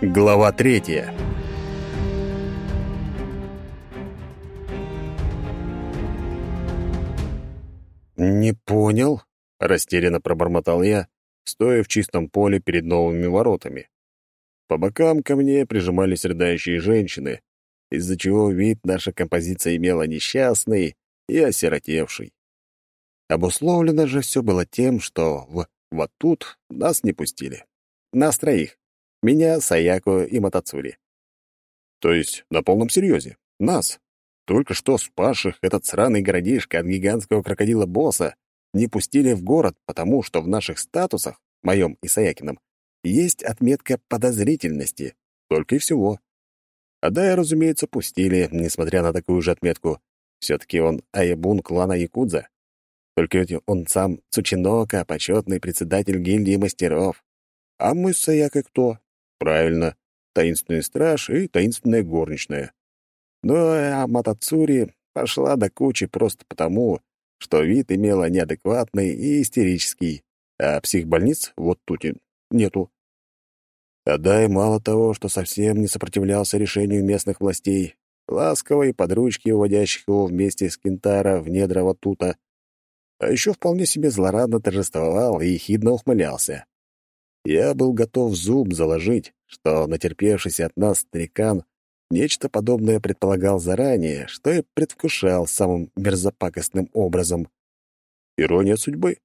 Глава третья. «Не понял», — растерянно пробормотал я, стоя в чистом поле перед новыми воротами. По бокам ко мне прижимались рыдающие женщины, из-за чего вид наша композиция имела несчастный и осиротевший. Обусловлено же все было тем, что в вот тут нас не пустили. Нас троих. Меня, Саяко и Матацури. То есть на полном серьезе. Нас. Только что спасших этот сраный городишко от гигантского крокодила-босса не пустили в город, потому что в наших статусах, моем и Саякином, есть отметка подозрительности. Только и всего. А да, разумеется, пустили, несмотря на такую же отметку. Все-таки он Аябун клана Якудза. Только ведь он сам Цучинока, почетный председатель гильдии мастеров. А мы с Саякой кто? Правильно, таинственный страж и таинственная горничная. Ну, а Матацури пошла до кучи просто потому, что вид имела неадекватный и истерический, а психбольниц вот тут и нету. Адай мало того, что совсем не сопротивлялся решению местных властей, ласковой подручки, уводящих его вместе с Кентара в недра Ватута, а еще вполне себе злорадно торжествовал и ехидно ухмылялся. Я был готов зуб заложить, что натерпевшийся от нас старикан нечто подобное предполагал заранее, что и предвкушал самым мерзопакостным образом. Ирония судьбы.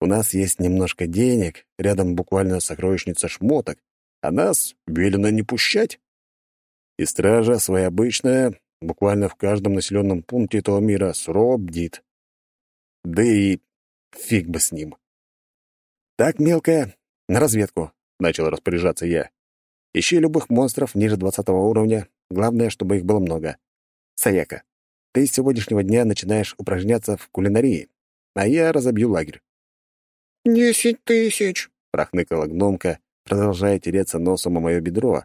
У нас есть немножко денег, рядом буквально сокровищница шмоток, а нас велено не пущать. И стража своеобычная, буквально в каждом населенном пункте этого мира, сурово бдит. Да и фиг бы с ним. Так, мелкая, «На разведку», — начал распоряжаться я. «Ищи любых монстров ниже двадцатого уровня. Главное, чтобы их было много. Саяка, ты с сегодняшнего дня начинаешь упражняться в кулинарии, а я разобью лагерь». «Десять тысяч», — прохныкала гномка, продолжая тереться носом о мое бедро,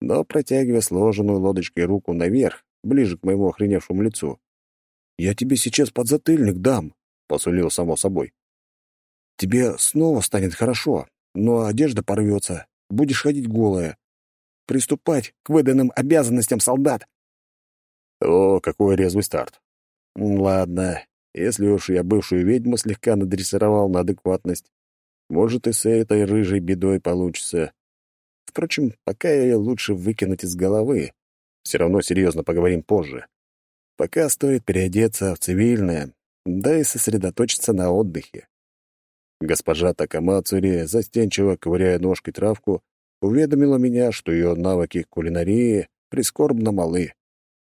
но протягивая сложенную лодочкой руку наверх, ближе к моему охреневшему лицу. «Я тебе сейчас подзатыльник дам», — посулил само собой. «Тебе снова станет хорошо, но одежда порвется, будешь ходить голая. Приступать к выданным обязанностям солдат. О, какой резвый старт. Ладно, если уж я бывшую ведьму слегка надрессировал на адекватность, может, и с этой рыжей бедой получится. Впрочем, пока ее лучше выкинуть из головы. Все равно серьезно поговорим позже. Пока стоит переодеться в цивильное, да и сосредоточиться на отдыхе. Госпожа Такамацури, застенчиво ковыряя ножкой травку, уведомила меня, что ее навыки кулинарии прискорбно малы.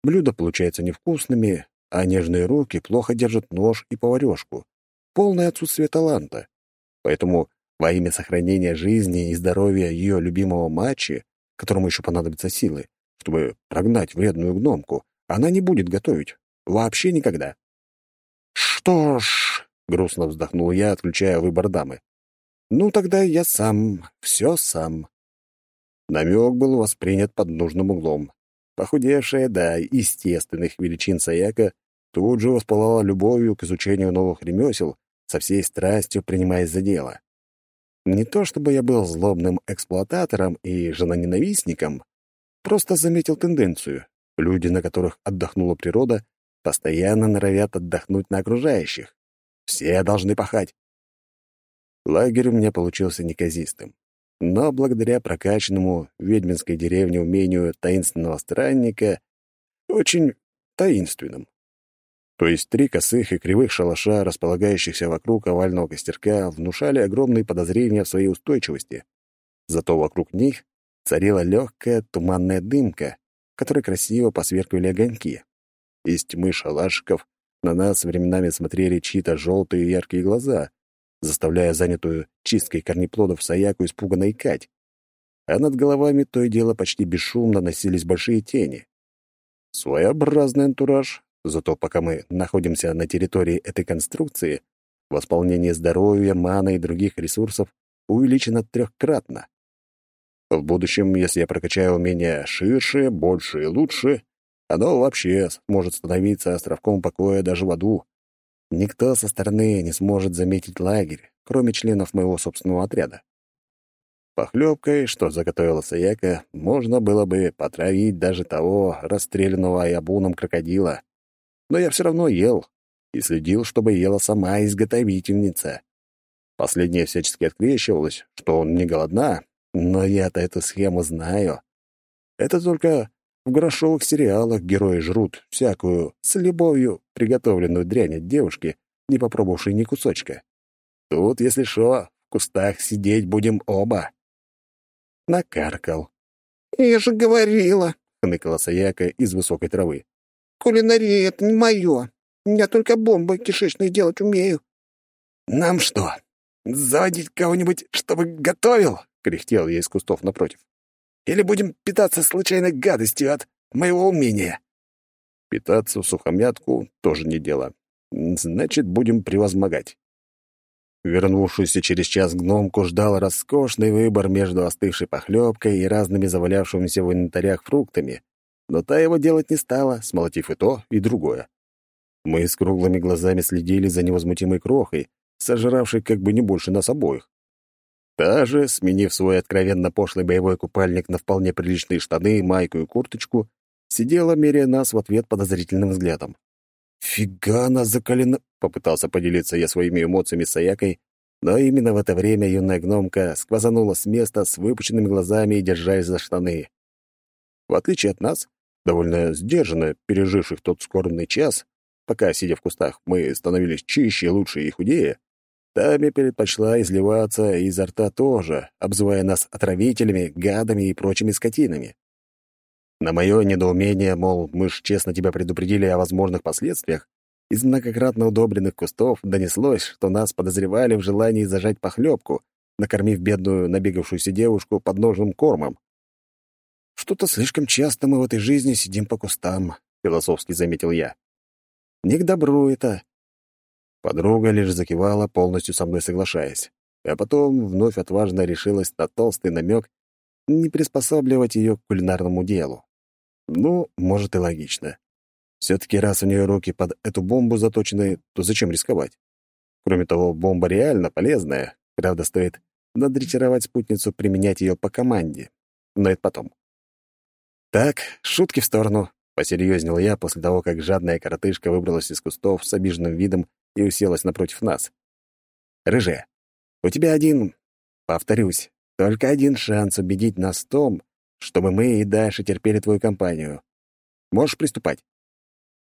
Блюда получаются невкусными, а нежные руки плохо держат нож и поварёшку. Полное отсутствие таланта. Поэтому во имя сохранения жизни и здоровья ее любимого матча, которому еще понадобятся силы, чтобы прогнать вредную гномку, она не будет готовить. Вообще никогда. «Что ж», — грустно вздохнул я, отключая выбор дамы. «Ну, тогда я сам, все сам». Намек был воспринят под нужным углом. Похудевшая до естественных величин Саяка тут же воспалала любовью к изучению новых ремесел, со всей страстью принимаясь за дело. Не то чтобы я был злобным эксплуататором и женоненавистником, просто заметил тенденцию. Люди, на которых отдохнула природа, постоянно норовят отдохнуть на окружающих. Все должны пахать. Лагерь у меня получился неказистым. Но благодаря прокачанному ведьминской деревне умению таинственного странника очень таинственным. То есть три косых и кривых шалаша, располагающихся вокруг овального костерка, внушали огромные подозрения в своей устойчивости. Зато вокруг них царила легкая туманная дымка, в которой красиво посверкивали огоньки. Из тьмы шалашиков на нас временами смотрели чьи-то желтые яркие глаза, заставляя занятую чисткой корнеплодов Саяку испуганно икать. А над головами то и дело почти бесшумно носились большие тени. Своеобразный антураж, зато пока мы находимся на территории этой конструкции, восполнение здоровья, маны и других ресурсов увеличено трехкратно. В будущем, если я прокачаю умения ширше, больше и лучше, оно вообще может становиться островком покоя даже в аду. Никто со стороны не сможет заметить лагерь, кроме членов моего собственного отряда. Похлебкой, что заготовила Саяка, можно было бы потравить даже того расстрелянного ябуном крокодила. Но я все равно ел и следил, чтобы ела сама изготовительница. Последняя всячески открещивалась, что он не голодна, но я-то эту схему знаю. Это только в грошовых сериалах герои жрут всякую с любовью приготовленную дрянь от девушки, не попробовавшей ни кусочка. Тут, если шо, в кустах сидеть будем оба. Накаркал. «Я же говорила», — хныкала Саяка из высокой травы. «Кулинария — это не мое. Я только бомбы кишечные делать умею». «Нам что, заводить кого-нибудь, чтобы готовил?» — кряхтел я из кустов напротив. Или будем питаться случайной гадостью от моего умения?» Питаться в сухомятку тоже не дело. Значит, будем превозмогать. Вернувшийся через час гномку ждал роскошный выбор между остывшей похлебкой и разными завалявшимися в инвентарях фруктами, но та его делать не стала, смолотив и то, и другое. Мы с круглыми глазами следили за невозмутимой крохой, сожравшей как бы не больше нас обоих. Та же, сменив свой откровенно пошлый боевой купальник на вполне приличные штаны, майку и курточку, сидела, меряя нас в ответ подозрительным взглядом. «Фига она закалена!» — попытался поделиться я своими эмоциями с Аякой, но именно в это время юная гномка сквозанула с места с выпученными глазами и держась за штаны. В отличие от нас, довольно сдержанно переживших тот скорбный час, пока, сидя в кустах, мы становились чище, лучше и худее, Тами предпочла изливаться изо рта тоже, обзывая нас отравителями, гадами и прочими скотинами. На мое недоумение, мол, мы ж честно тебя предупредили о возможных последствиях, из многократно удобренных кустов донеслось, что нас подозревали в желании зажать похлебку, накормив бедную набегавшуюся девушку подножным кормом. «Что-то слишком часто мы в этой жизни сидим по кустам», — философски заметил я. «Не к добру это, Подруга лишь закивала, полностью со мной соглашаясь, а потом вновь отважно решилась на толстый намек не приспосабливать ее к кулинарному делу. Ну, может и логично. Все-таки раз у нее руки под эту бомбу заточены, то зачем рисковать? Кроме того, бомба реально полезная. Правда, стоит надрессировать спутницу применять ее по команде. Но это потом. Так, шутки в сторону. Посерьезнел я после того, как жадная коротышка выбралась из кустов с обиженным видом и уселась напротив нас. «Рыжая, у тебя один, повторюсь, только один шанс убедить нас в том, чтобы мы и дальше терпели твою компанию. Можешь приступать?»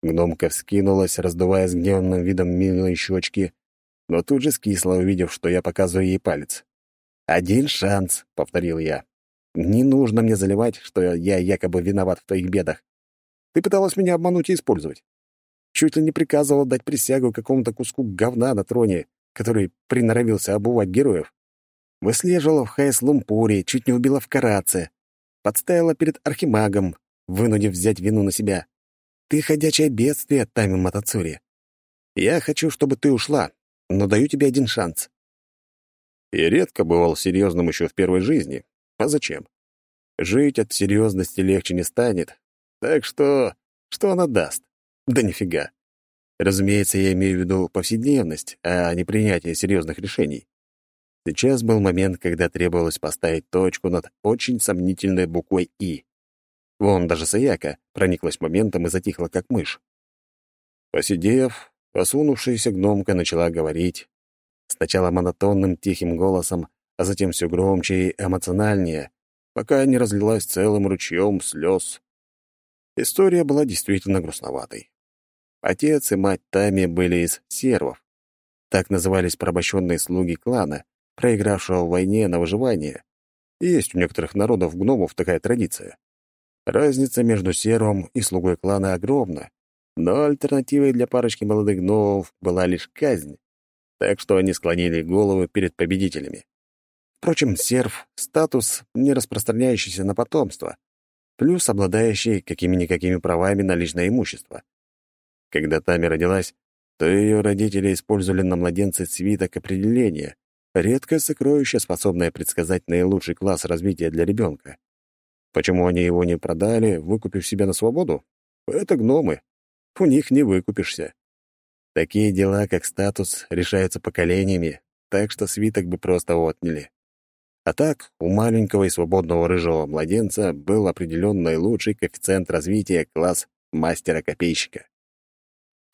Гномка вскинулась, раздувая с гневным видом милые щечки, но тут же скисла, увидев, что я показываю ей палец. «Один шанс», — повторил я. «Не нужно мне заливать, что я якобы виноват в твоих бедах. Ты пыталась меня обмануть и использовать. Чуть ли не приказывал дать присягу какому-то куску говна на троне, который приноровился обувать героев. Выслеживала в Хайс-Лумпуре, чуть не убила в Караце. Подставила перед Архимагом, вынудив взять вину на себя. Ты ходячее бедствие, Тами Матацури. Я хочу, чтобы ты ушла, но даю тебе один шанс. Я редко бывал серьезным еще в первой жизни. А зачем? Жить от серьезности легче не станет. Так что... Что она даст? Да нифига. Разумеется, я имею в виду повседневность, а не принятие серьезных решений. Сейчас был момент, когда требовалось поставить точку над очень сомнительной буквой «и». Вон даже Саяка прониклась моментом и затихла, как мышь. Посидев, осунувшаяся гномка начала говорить. Сначала монотонным тихим голосом, а затем все громче и эмоциональнее, пока не разлилась целым ручьем слез. История была действительно грустноватой. Отец и мать Тами были из сервов. Так назывались порабощенные слуги клана, проигравшего в войне на выживание. Есть у некоторых народов гномов такая традиция. Разница между сервом и слугой клана огромна, но альтернативой для парочки молодых гномов была лишь казнь, так что они склонили головы перед победителями. Впрочем, серв — статус, не распространяющийся на потомство, плюс обладающий какими-никакими правами на личное имущество. Когда Тами родилась, то ее родители использовали на младенце свиток определения, редкое сокровище, способное предсказать наилучший класс развития для ребенка. Почему они его не продали, выкупив себя на свободу? Это гномы. У них не выкупишься. Такие дела, как статус, решаются поколениями, так что свиток бы просто отняли. А так, у маленького и свободного рыжего младенца был определен наилучший коэффициент развития класс мастера-копейщика.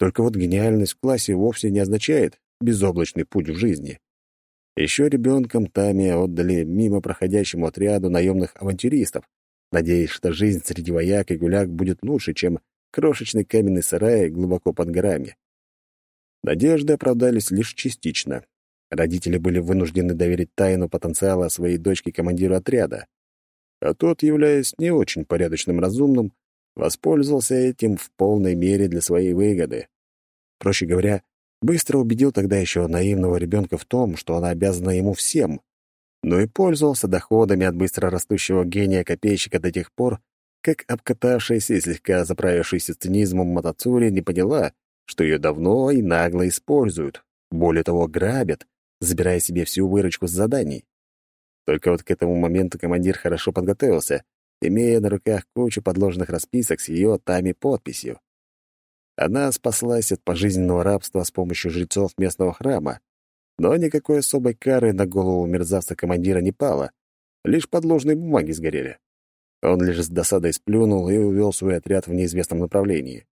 Только вот гениальность в классе вовсе не означает безоблачный путь в жизни. Еще ребенком Тами отдали мимо проходящему отряду наемных авантюристов, надеясь, что жизнь среди вояк и гуляк будет лучше, чем крошечный каменный сарай глубоко под горами. Надежды оправдались лишь частично. Родители были вынуждены доверить тайну потенциала своей дочке командиру отряда. А тот, являясь не очень порядочным разумным, воспользовался этим в полной мере для своей выгоды. Проще говоря, быстро убедил тогда еще наивного ребенка в том, что она обязана ему всем, но и пользовался доходами от быстро растущего гения копейщика до тех пор, как обкатавшаяся и слегка заправившаяся цинизмом Матацури не поняла, что ее давно и нагло используют, более того, грабят, забирая себе всю выручку с заданий. Только вот к этому моменту командир хорошо подготовился, имея на руках кучу подложных расписок с ее тами подписью. Она спаслась от пожизненного рабства с помощью жрецов местного храма, но никакой особой кары на голову мерзавца-командира не пало, лишь подложные бумаги сгорели. Он лишь с досадой сплюнул и увел свой отряд в неизвестном направлении.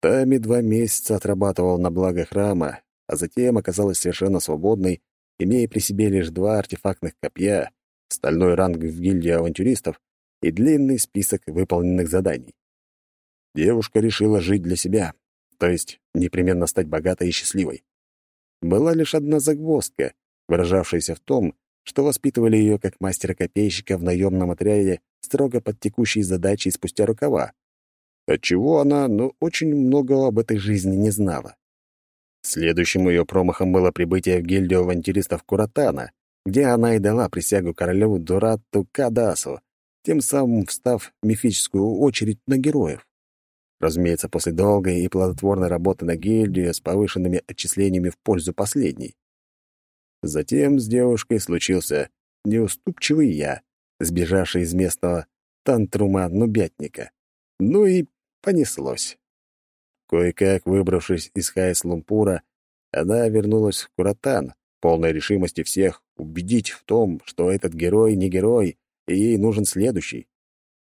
Тами два месяца отрабатывал на благо храма, а затем оказалась совершенно свободной, имея при себе лишь два артефактных копья, стальной ранг в гильдии авантюристов и длинный список выполненных заданий. Девушка решила жить для себя, то есть непременно стать богатой и счастливой. Была лишь одна загвоздка, выражавшаяся в том, что воспитывали ее как мастера-копейщика в наемном отряде строго под текущие задачи спустя рукава, отчего она, ну, очень много об этой жизни не знала. Следующим ее промахом было прибытие в гильдию авантюристов Куратана, где она и дала присягу королю Дурату Кадасу, тем самым встав в мифическую очередь на героев. Разумеется, после долгой и плодотворной работы на гильдию с повышенными отчислениями в пользу последней. Затем с девушкой случился неуступчивый я, сбежавший из местного тантрума-нубятника. Ну и понеслось. Кое-как выбравшись из Хайс-Лумпура, она вернулась в Куратан, полной решимости всех убедить в том, что этот герой не герой, и ей нужен следующий.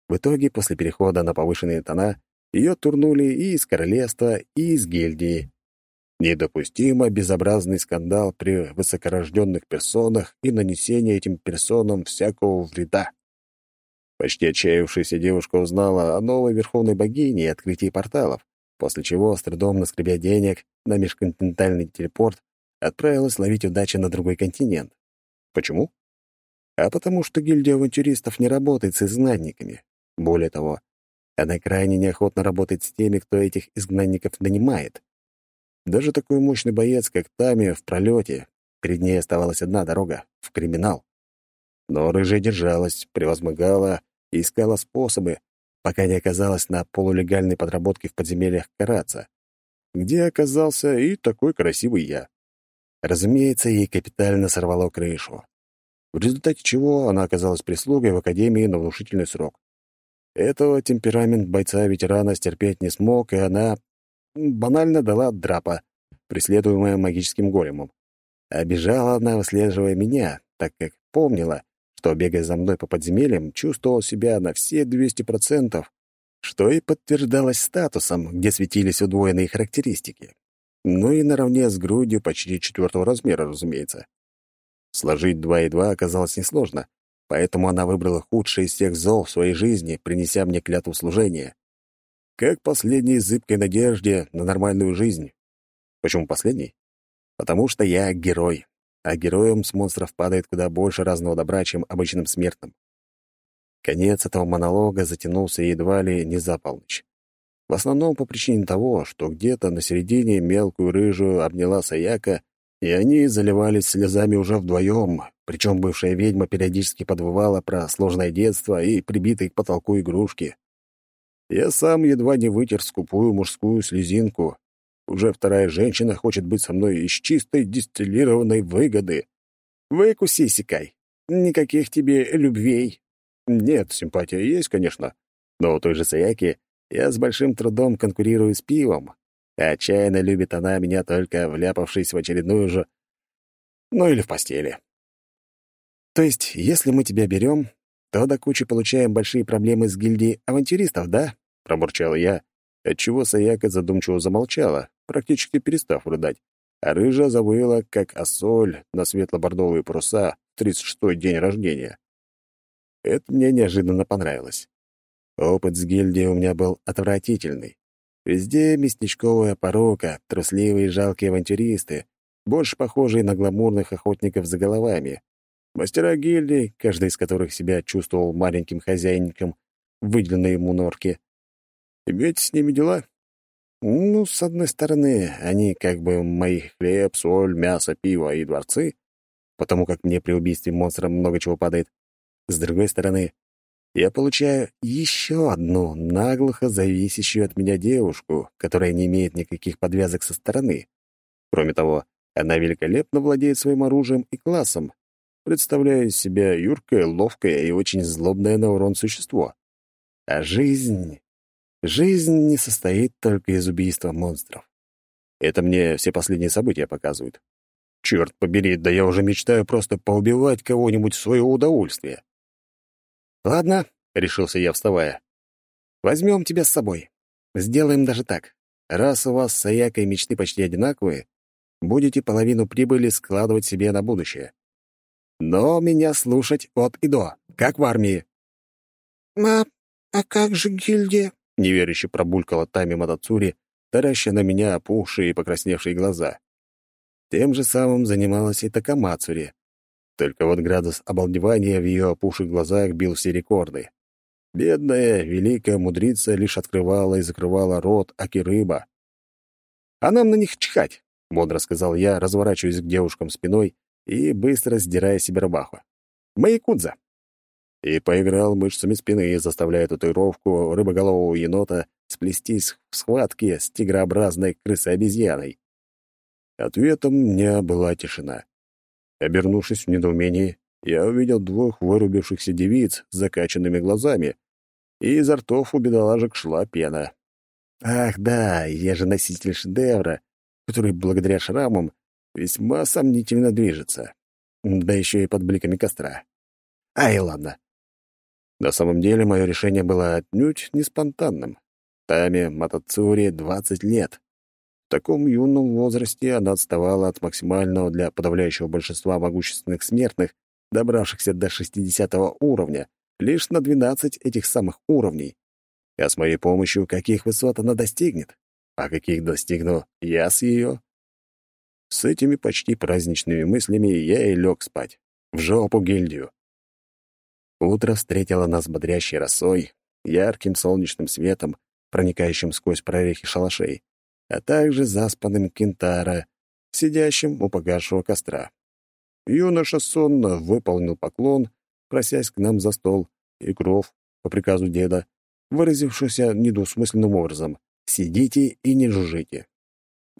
В итоге, после перехода на повышенные тона, ее турнули и из королевства, и из гильдии. Недопустимо безобразный скандал при высокорожденных персонах и нанесение этим персонам всякого вреда. Почти отчаявшаяся девушка узнала о новой верховной богине и открытии порталов, после чего, с трудом наскребя денег на межконтинентальный телепорт, отправилась ловить удачи на другой континент. Почему? А потому что гильдия авантюристов не работает с изгнанниками. Более того, она крайне неохотно работает с теми, кто этих изгнанников нанимает. Даже такой мощный боец, как Тами, в пролете. Перед ней оставалась одна дорога — в криминал. Но рыжая держалась, превозмогала и искала способы, пока не оказалась на полулегальной подработке в подземельях Караца, где оказался и такой красивый я. Разумеется, ей капитально сорвало крышу. В результате чего она оказалась прислугой в Академии на внушительный срок. Этого темперамент бойца-ветерана стерпеть не смог, и она банально дала драпа, преследуемая магическим големом. Обижала она, выслеживая меня, так как помнила, что, бегая за мной по подземельям, чувствовал себя на все 200%, что и подтверждалось статусом, где светились удвоенные характеристики. Ну и наравне с грудью почти четвертого размера, разумеется. Сложить два и два оказалось несложно, поэтому она выбрала худшее из всех зол в своей жизни, принеся мне клятву служения. Как последней зыбкой надежде на нормальную жизнь. Почему последний? Потому что я герой, а героям с монстров падает куда больше разного добра, чем обычным смертным. Конец этого монолога затянулся едва ли не за полночь. В основном по причине того, что где-то на середине мелкую рыжую обняла Саяка, и они заливались слезами уже вдвоем, причем бывшая ведьма периодически подвывала про сложное детство и прибитые к потолку игрушки. Я сам едва не вытер скупую мужскую слезинку, уже вторая женщина хочет быть со мной из чистой дистиллированной выгоды. Выкуси, Сикай. Никаких тебе любвей. Нет, симпатия есть, конечно. Но у той же Саяки я с большим трудом конкурирую с пивом. А отчаянно любит она меня только вляпавшись в очередную же... Ну или в постели. То есть, если мы тебя берем, то до кучи получаем большие проблемы с гильдией авантюристов, да? Пробурчал я, отчего Саяка задумчиво замолчала, практически перестав рыдать, а рыжа завыла, как осоль на светло-бордовые паруса в 36-й день рождения. Это мне неожиданно понравилось. Опыт с гильдией у меня был отвратительный. Везде местечковая порока, трусливые и жалкие авантюристы, больше похожие на гламурных охотников за головами. Мастера гильдии, каждый из которых себя чувствовал маленьким хозяйником, выделенной ему норки. Иметь с ними дела? Ну, с одной стороны, они как бы мои хлеб, соль, мясо, пиво и дворцы, потому как мне при убийстве монстра много чего падает. С другой стороны, я получаю еще одну наглухо зависящую от меня девушку, которая не имеет никаких подвязок со стороны. Кроме того, она великолепно владеет своим оружием и классом, представляя из себя юркое, ловкое и очень злобное на урон существо. А жизнь... Жизнь не состоит только из убийства монстров. Это мне все последние события показывают. Черт побери, да я уже мечтаю просто поубивать кого-нибудь в свое удовольствие. «Ладно», — решился я, вставая. «Возьмем тебя с собой. Сделаем даже так. Раз у вас с Аякой мечты почти одинаковые, будете половину прибыли складывать себе на будущее. Но меня слушать от и до, как в армии». «А, а как же гильдия?» — неверяще пробулькала Тами Матацури, тараща на меня опухшие и покрасневшие глаза. Тем же самым занималась и Такамацури, только вот градус обалдевания в ее опухших глазах бил все рекорды. Бедная, великая мудрица лишь открывала и закрывала рот, аки рыба. «А нам на них чихать», — бодро сказал я, разворачиваясь к девушкам спиной и быстро сдирая себе рубаху. «Маякудза!» И поиграл мышцами спины, заставляя татуировку рыбоголового енота сплестись в схватке с тигрообразной крысой-обезьяной. Ответом мне была тишина. Обернувшись в недоумении, я увидел двух вырубившихся девиц с закачанными глазами, и изо ртов у бедоложек шла пена. Ах да, я же носитель шедевра, который благодаря шрамам весьма сомнительно движется. Да еще и под бликами костра. Ай, ладно. На самом деле мое решение было отнюдь не спонтанным. Таме Матацури 20 лет. В таком юном возрасте она отставала от максимального для подавляющего большинства могущественных смертных, добравшихся до 60 уровня, лишь на 12 этих самых уровней. А с моей помощью каких высот она достигнет? А каких достигну я с ее? С этими почти праздничными мыслями я и лег спать. В жопу гильдию. Утро встретило нас бодрящей росой, ярким солнечным светом, проникающим сквозь прорехи шалашей а также заспанным кентара, сидящим у погасшего костра. Юноша сонно выполнил поклон, просясь к нам за стол, и Кров, по приказу деда, выразившийся недвусмысленным образом «сидите и не жужжите».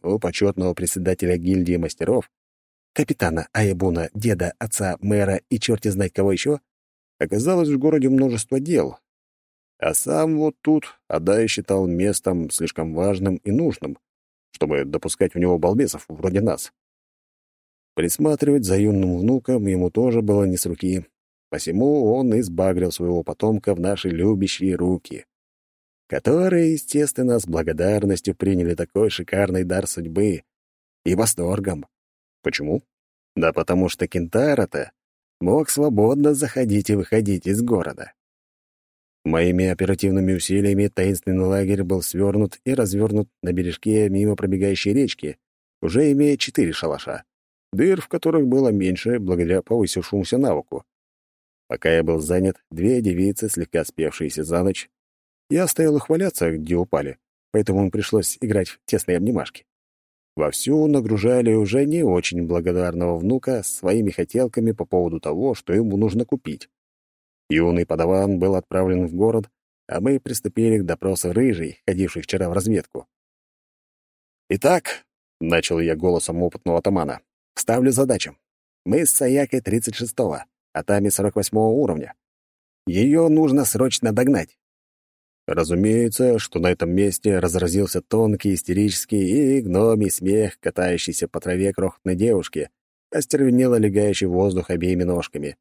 У почетного председателя гильдии мастеров, капитана Аябуна, деда, отца, мэра и черти знать кого еще, оказалось в городе множество дел, а сам вот тут Адай считал местом слишком важным и нужным, чтобы допускать в него балбесов вроде нас. Присматривать за юным внуком ему тоже было не с руки, посему он избагрил своего потомка в наши любящие руки, которые, естественно, с благодарностью приняли такой шикарный дар судьбы и восторгом. Почему? Да потому что Кентара-то мог свободно заходить и выходить из города. Моими оперативными усилиями таинственный лагерь был свернут и развернут на бережке мимо пробегающей речки, уже имея четыре шалаша, дыр в которых было меньше благодаря повысившемуся навыку. Пока я был занят, две девицы, слегка спевшиеся за ночь, я оставил их валяться, где упали, поэтому им пришлось играть в тесные обнимашки. Вовсю нагружали уже не очень благодарного внука своими хотелками по поводу того, что ему нужно купить. Юный подаван был отправлен в город, а мы приступили к допросу рыжей, ходившей вчера в разведку. «Итак», — начал я голосом опытного атамана, — «ставлю задачу. Мы с Саякой 36-го, а Тами 48-го уровня. Ее нужно срочно догнать». Разумеется, что на этом месте разразился тонкий, истерический и гномий смех, катающийся по траве крохотной девушки, остервенело легающий воздух обеими ножками.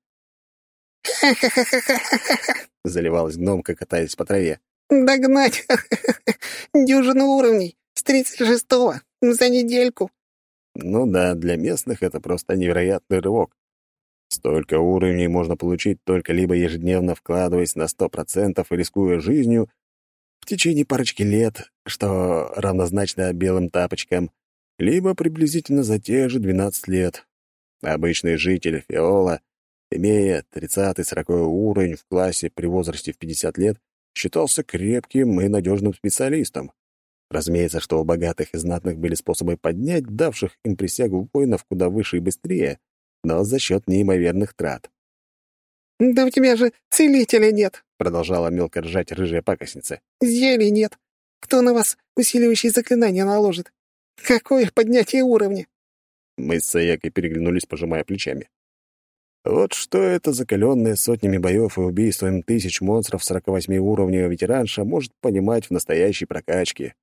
Заливалась гномка, катаясь по траве. «Догнать! Дюжину уровней! С тридцать шестого! За недельку!» Ну да, для местных это просто невероятный рывок. Столько уровней можно получить только либо ежедневно вкладываясь на сто процентов и рискуя жизнью в течение парочки лет, что равнозначно белым тапочкам, либо приблизительно за те же 12 лет. Обычный житель Фиола, имея 30-40 уровень в классе при возрасте в 50 лет, считался крепким и надежным специалистом. Разумеется, что у богатых и знатных были способы поднять давших им присягу воинов куда выше и быстрее, но за счет неимоверных трат. «Да у тебя же целителя нет!» — продолжала мелко ржать рыжая пакостница. «Зелий нет! Кто на вас усиливающие заклинания наложит? Какое поднятие уровня?» Мы с Саякой переглянулись, пожимая плечами. Вот что это закаленная сотнями боев и убийством тысяч монстров 48 уровней ветеранша может понимать в настоящей прокачке.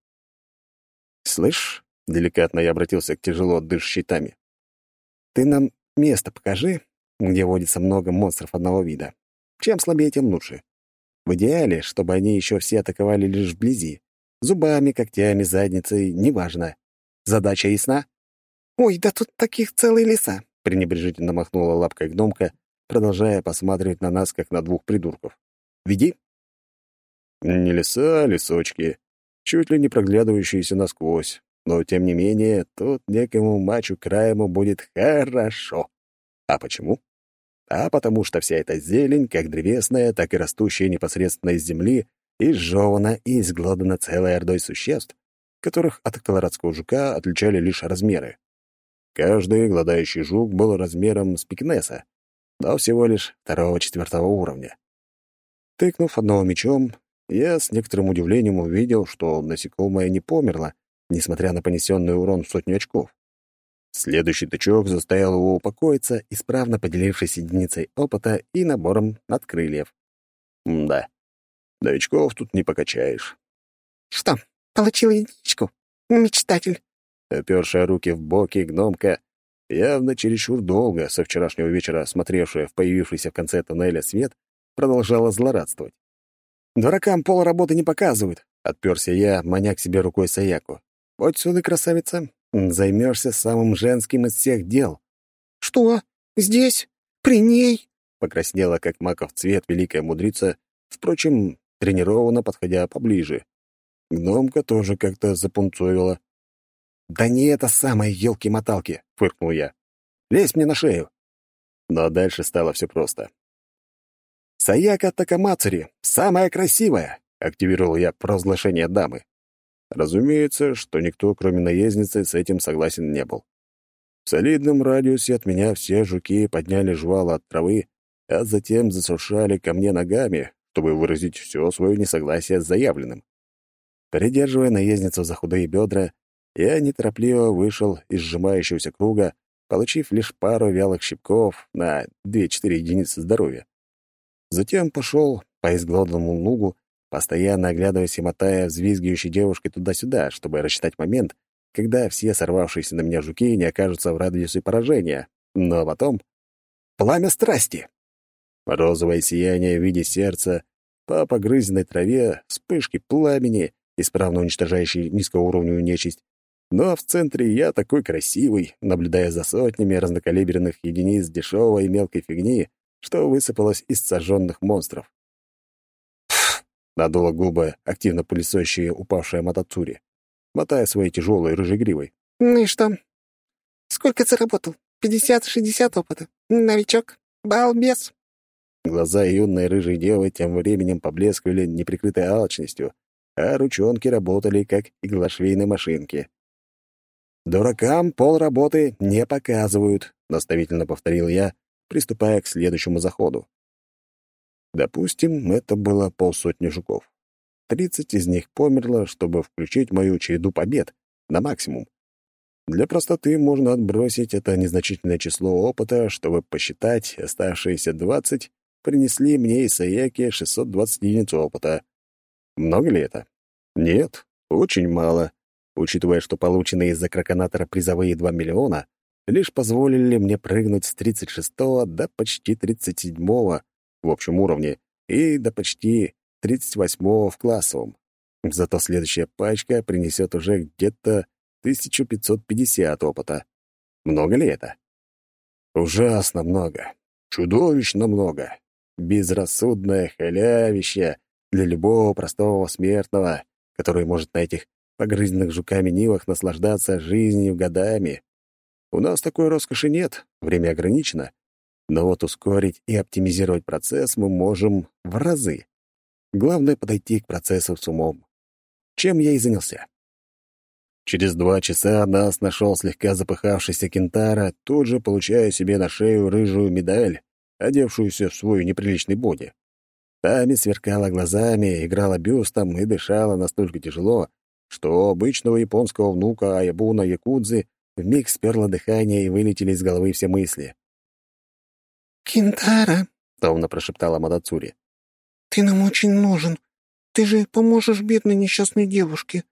«Слышь», — деликатно я обратился к тяжело дышащей Тами, «ты нам место покажи, где водится много монстров одного вида. Чем слабее, тем лучше. В идеале, чтобы они еще все атаковали лишь вблизи. Зубами, когтями, задницей, неважно. Задача ясна?» «Ой, да тут таких целые леса!» — пренебрежительно махнула лапкой гномка, продолжая посматривать на нас, как на двух придурков. «Веди!» Не леса, а лесочки, чуть ли не проглядывающиеся насквозь. Но, тем не менее, тут некому мачу краему будет хорошо. А почему? А потому что вся эта зелень, как древесная, так и растущая непосредственно из земли, изжевана и изглодана целой ордой существ, которых от колорадского жука отличали лишь размеры. Каждый гладающий жук был размером с пикнеса, но всего лишь второго-четвертого уровня. Тыкнув одного мечом, я с некоторым удивлением увидел, что насекомое не померло, несмотря на понесенный урон в сотню очков. Следующий тычок заставил его упокоиться, исправно поделившись единицей опыта и набором надкрыльев. М да, новичков тут не покачаешь. «Что, получил единичку? Мечтатель!» Опершая руки в боки гномка, явно чересчур долго, со вчерашнего вечера смотревшая в появившийся в конце тоннеля свет, продолжала злорадствовать. «Дуракам полработы не показывают», — отперся я, маня к себе рукой Саяку. «Вот сюда, красавица, займешься самым женским из всех дел». «Что? Здесь? При ней?» — покраснела, как маков цвет, великая мудрица, впрочем, тренированно подходя поближе. Гномка тоже как-то запунцовила. «Да не это самое, елки-моталки!» — фыркнул я. «Лезь мне на шею!» Но дальше стало все просто. «Саяка Такамацури, самая красивая!» — активировал я провозглашение дамы. Разумеется, что никто, кроме наездницы, с этим согласен не был. В солидном радиусе от меня все жуки подняли жвала от травы, а затем засушали ко мне ногами, чтобы выразить все свое несогласие с заявленным. Придерживая наездницу за худые бедра, я неторопливо вышел из сжимающегося круга, получив лишь пару вялых щипков на 2-4 единицы здоровья. Затем пошел по изглоданному лугу, постоянно оглядываясь и мотая взвизгивающей девушкой туда-сюда, чтобы рассчитать момент, когда все сорвавшиеся на меня жуки не окажутся в радиусе поражения. Но потом... Пламя страсти! Розовое сияние в виде сердца, по погрызенной траве, вспышки пламени, исправно уничтожающие низкоуровневую нечисть. Но в центре я такой красивый, наблюдая за сотнями разнокалиберных единиц дешевой и мелкой фигни, что высыпалось из сожженных монстров. Надула губы, активно пылесощие упавшая Матацури, мотая своей тяжелой рыжей гривой. «Ну и что? Сколько заработал? Пятьдесят-шестьдесят опыта. Новичок? Балбес?» Глаза юной рыжей девы тем временем поблескивали неприкрытой алчностью, а ручонки работали, как иглошвейные машинки. «Дуракам полработы не показывают», — наставительно повторил я, приступая к следующему заходу. Допустим, это было полсотни жуков. Тридцать из них померло, чтобы включить мою череду побед на максимум. Для простоты можно отбросить это незначительное число опыта, чтобы посчитать, оставшиеся двадцать принесли мне и Саяке 620 единиц опыта. Много ли это? Нет, очень мало, учитывая, что полученные из-за краконатора призовые 2 миллиона лишь позволили мне прыгнуть с 36-го до почти 37-го, в общем уровне и до почти 38 в классовом. Зато следующая пачка принесет уже где-то 1550 опыта. Много ли это? Ужасно много. Чудовищно много. Безрассудное халявище для любого простого смертного, который может на этих погрызенных жуками нивах наслаждаться жизнью годами. У нас такой роскоши нет, время ограничено. Но вот ускорить и оптимизировать процесс мы можем в разы. Главное — подойти к процессу с умом. Чем я и занялся. Через два часа нас нашел слегка запыхавшийся Кентара, тут же получая себе на шею рыжую медаль, одевшуюся в свой неприличный боди. Тами сверкала глазами, играла бюстом и дышала настолько тяжело, что обычного японского внука Аябуна Якудзы вмиг сперло дыхание и вылетели из головы все мысли. «Кентара», — томно прошептала Мадацури, — «ты нам очень нужен. Ты же поможешь бедной несчастной девушке».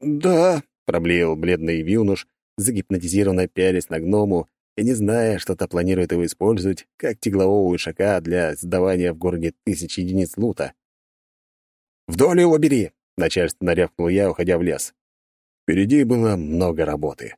«Да», — проблеял бледный Вилнуш, загипнотизированно пялись на гному и не зная, что-то планирует его использовать, как тяглового ишака для сдавания в городе тысяч единиц лута. «Вдоль его бери!» — начальственно рявкнул я, уходя в лес. Впереди было много работы.